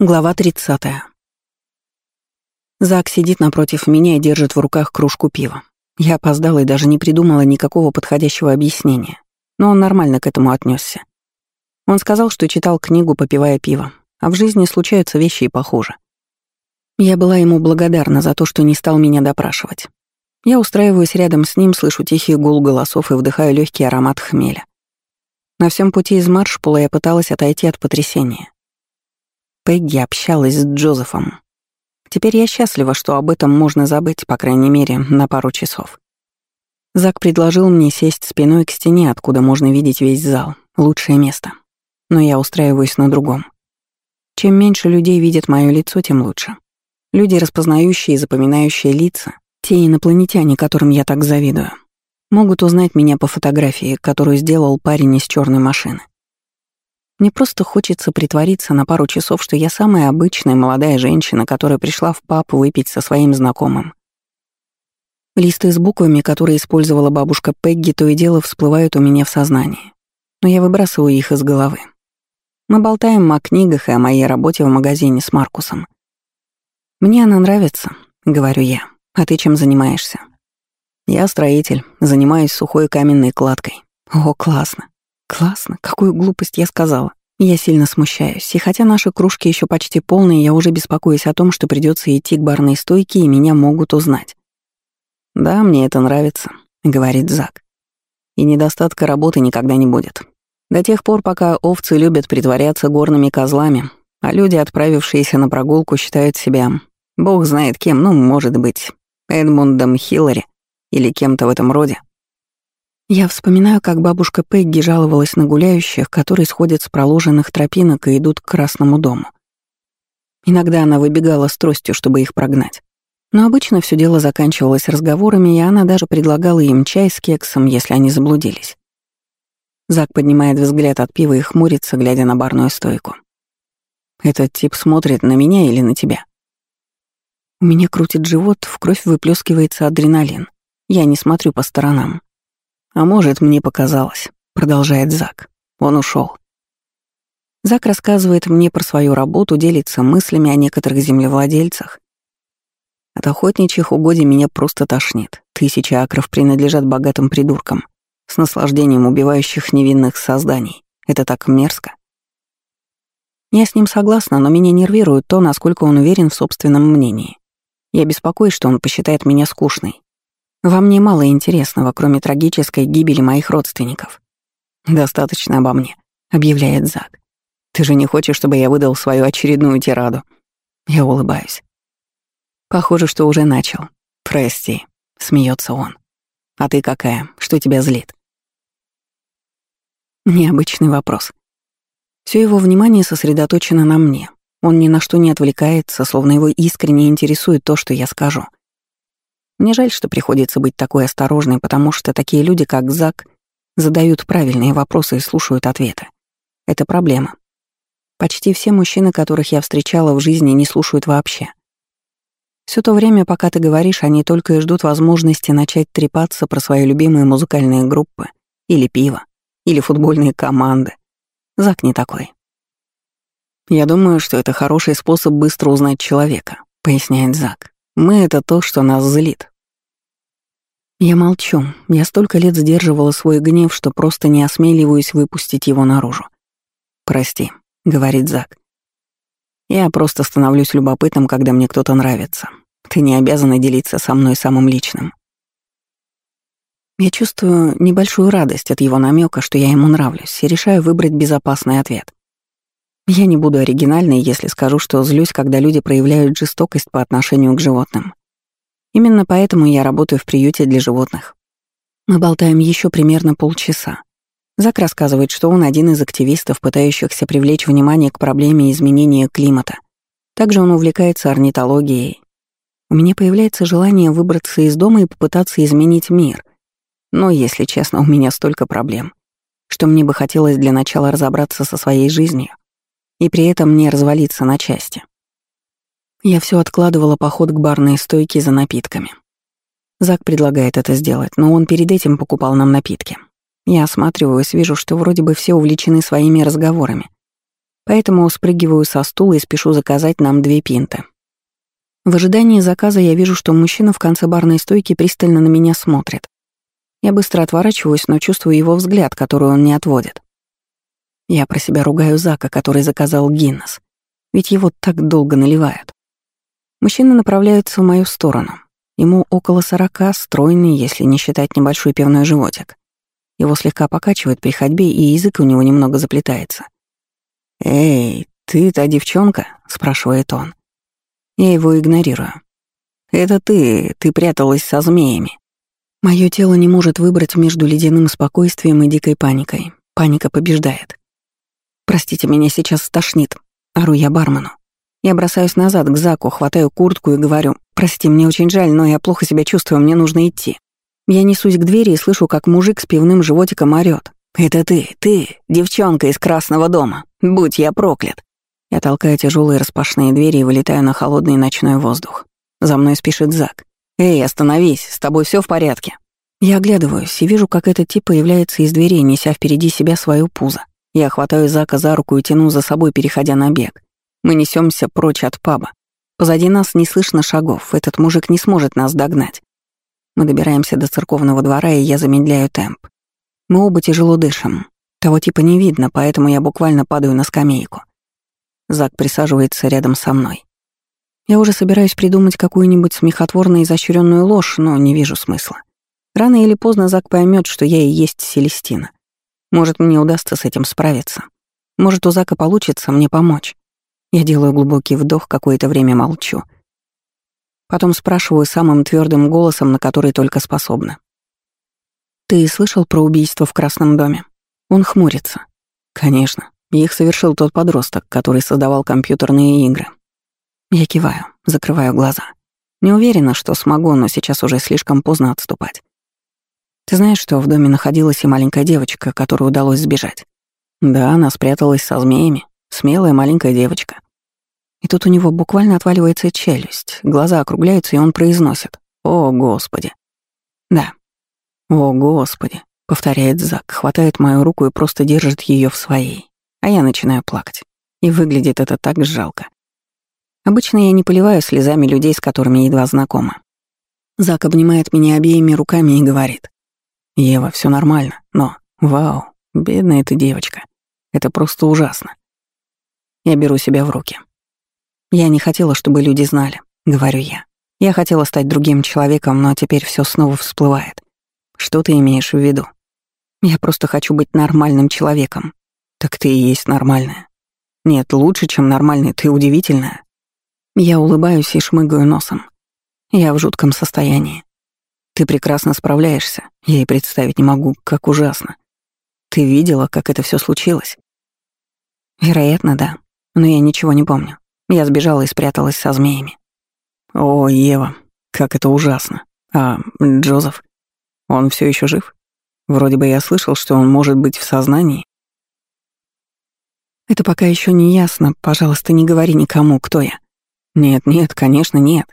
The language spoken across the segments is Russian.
Глава 30. Зак сидит напротив меня и держит в руках кружку пива. Я опоздала и даже не придумала никакого подходящего объяснения, но он нормально к этому отнесся. Он сказал, что читал книгу, попивая пиво, а в жизни случаются вещи и похуже. Я была ему благодарна за то, что не стал меня допрашивать. Я устраиваюсь рядом с ним, слышу тихий гул голосов и вдыхаю легкий аромат хмеля. На всем пути из маршпула я пыталась отойти от потрясения. Пегги общалась с Джозефом. Теперь я счастлива, что об этом можно забыть, по крайней мере, на пару часов. Зак предложил мне сесть спиной к стене, откуда можно видеть весь зал. Лучшее место. Но я устраиваюсь на другом. Чем меньше людей видят мое лицо, тем лучше. Люди, распознающие и запоминающие лица, те инопланетяне, которым я так завидую, могут узнать меня по фотографии, которую сделал парень из черной машины. Мне просто хочется притвориться на пару часов, что я самая обычная молодая женщина, которая пришла в паб выпить со своим знакомым. Листы с буквами, которые использовала бабушка Пегги, то и дело всплывают у меня в сознании. Но я выбрасываю их из головы. Мы болтаем о книгах и о моей работе в магазине с Маркусом. «Мне она нравится», — говорю я. «А ты чем занимаешься?» «Я строитель, занимаюсь сухой каменной кладкой». «О, классно. Классно, какую глупость я сказала. Я сильно смущаюсь, и хотя наши кружки еще почти полные, я уже беспокоюсь о том, что придется идти к барной стойке, и меня могут узнать. «Да, мне это нравится», — говорит Зак. «И недостатка работы никогда не будет. До тех пор, пока овцы любят притворяться горными козлами, а люди, отправившиеся на прогулку, считают себя, бог знает кем, ну, может быть, Эдмундом Хиллари или кем-то в этом роде, я вспоминаю, как бабушка Пегги жаловалась на гуляющих, которые сходят с проложенных тропинок и идут к Красному дому. Иногда она выбегала с тростью, чтобы их прогнать. Но обычно все дело заканчивалось разговорами, и она даже предлагала им чай с кексом, если они заблудились. Зак поднимает взгляд от пива и хмурится, глядя на барную стойку. «Этот тип смотрит на меня или на тебя?» У меня крутит живот, в кровь выплескивается адреналин. Я не смотрю по сторонам. «А может, мне показалось», — продолжает Зак. Он ушел. Зак рассказывает мне про свою работу, делится мыслями о некоторых землевладельцах. От охотничьих угодий меня просто тошнит. Тысячи акров принадлежат богатым придуркам, с наслаждением убивающих невинных созданий. Это так мерзко. Я с ним согласна, но меня нервирует то, насколько он уверен в собственном мнении. Я беспокоюсь, что он посчитает меня скучной. Во мне мало интересного, кроме трагической гибели моих родственников. «Достаточно обо мне», — объявляет Зак. «Ты же не хочешь, чтобы я выдал свою очередную тираду?» Я улыбаюсь. «Похоже, что уже начал. Прости», — смеется он. «А ты какая? Что тебя злит?» Необычный вопрос. Все его внимание сосредоточено на мне. Он ни на что не отвлекается, словно его искренне интересует то, что я скажу. Мне жаль, что приходится быть такой осторожной, потому что такие люди, как Зак, задают правильные вопросы и слушают ответы. Это проблема. Почти все мужчины, которых я встречала в жизни, не слушают вообще. Все то время, пока ты говоришь, они только и ждут возможности начать трепаться про свои любимые музыкальные группы, или пиво, или футбольные команды. Зак не такой. «Я думаю, что это хороший способ быстро узнать человека», — поясняет Зак. Мы — это то, что нас злит. Я молчу. Я столько лет сдерживала свой гнев, что просто не осмеливаюсь выпустить его наружу. «Прости», — говорит Зак. «Я просто становлюсь любопытным, когда мне кто-то нравится. Ты не обязана делиться со мной самым личным». Я чувствую небольшую радость от его намека, что я ему нравлюсь, и решаю выбрать безопасный ответ. Я не буду оригинальной, если скажу, что злюсь, когда люди проявляют жестокость по отношению к животным. Именно поэтому я работаю в приюте для животных. Мы болтаем еще примерно полчаса. Зак рассказывает, что он один из активистов, пытающихся привлечь внимание к проблеме изменения климата. Также он увлекается орнитологией. У меня появляется желание выбраться из дома и попытаться изменить мир. Но, если честно, у меня столько проблем, что мне бы хотелось для начала разобраться со своей жизнью, и при этом не развалиться на части. Я все откладывала поход к барной стойке за напитками. Зак предлагает это сделать, но он перед этим покупал нам напитки. Я осматриваюсь, вижу, что вроде бы все увлечены своими разговорами. Поэтому спрыгиваю со стула и спешу заказать нам две пинты. В ожидании заказа я вижу, что мужчина в конце барной стойки пристально на меня смотрит. Я быстро отворачиваюсь, но чувствую его взгляд, который он не отводит. Я про себя ругаю Зака, который заказал Гиннес. Ведь его так долго наливают. Мужчина направляется в мою сторону. Ему около сорока, стройный, если не считать небольшой пивной животик. Его слегка покачивает при ходьбе, и язык у него немного заплетается. «Эй, ты та девчонка?» — спрашивает он. Я его игнорирую. «Это ты, ты пряталась со змеями». Моё тело не может выбрать между ледяным спокойствием и дикой паникой. Паника побеждает. «Простите, меня сейчас стошнит», — ору я бармену. Я бросаюсь назад к Заку, хватаю куртку и говорю, «Прости, мне очень жаль, но я плохо себя чувствую, мне нужно идти». Я несусь к двери и слышу, как мужик с пивным животиком орёт. «Это ты, ты, девчонка из Красного дома. Будь я проклят!» Я толкаю тяжелые распашные двери и вылетаю на холодный ночной воздух. За мной спешит Зак. «Эй, остановись, с тобой все в порядке?» Я оглядываюсь и вижу, как этот тип появляется из дверей, неся впереди себя свою пузо. Я хватаю Зака за руку и тяну за собой, переходя на бег. Мы несемся прочь от паба. Позади нас не слышно шагов, этот мужик не сможет нас догнать. Мы добираемся до церковного двора, и я замедляю темп. Мы оба тяжело дышим. Того типа не видно, поэтому я буквально падаю на скамейку. Зак присаживается рядом со мной. Я уже собираюсь придумать какую-нибудь смехотворно изощренную ложь, но не вижу смысла. Рано или поздно Зак поймет, что я и есть Селестина. Может, мне удастся с этим справиться. Может, у Зака получится мне помочь. Я делаю глубокий вдох, какое-то время молчу. Потом спрашиваю самым твердым голосом, на который только способна. «Ты слышал про убийство в Красном доме?» Он хмурится. «Конечно. Их совершил тот подросток, который создавал компьютерные игры». Я киваю, закрываю глаза. Не уверена, что смогу, но сейчас уже слишком поздно отступать. Ты знаешь, что в доме находилась и маленькая девочка, которой удалось сбежать? Да, она спряталась со змеями. Смелая маленькая девочка. И тут у него буквально отваливается челюсть, глаза округляются, и он произносит «О, Господи!» Да, «О, Господи!» — повторяет Зак, хватает мою руку и просто держит ее в своей. А я начинаю плакать. И выглядит это так жалко. Обычно я не поливаю слезами людей, с которыми едва знакома. Зак обнимает меня обеими руками и говорит. «Ева, все нормально, но, вау, бедная ты девочка. Это просто ужасно». Я беру себя в руки. Я не хотела, чтобы люди знали, говорю я. Я хотела стать другим человеком, но теперь все снова всплывает. Что ты имеешь в виду? Я просто хочу быть нормальным человеком. Так ты и есть нормальная. Нет, лучше, чем нормальный, ты удивительная. Я улыбаюсь и шмыгаю носом. Я в жутком состоянии. Ты прекрасно справляешься. Я и представить не могу, как ужасно. Ты видела, как это все случилось? Вероятно, да. Но я ничего не помню. Я сбежала и спряталась со змеями. О, Ева, как это ужасно. А Джозеф? Он все еще жив? Вроде бы я слышал, что он может быть в сознании. Это пока еще не ясно. Пожалуйста, не говори никому, кто я. Нет, нет, конечно, нет.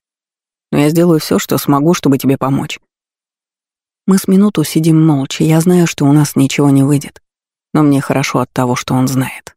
Но я сделаю все, что смогу, чтобы тебе помочь. Мы с минуту сидим молча. Я знаю, что у нас ничего не выйдет. Но мне хорошо от того, что он знает.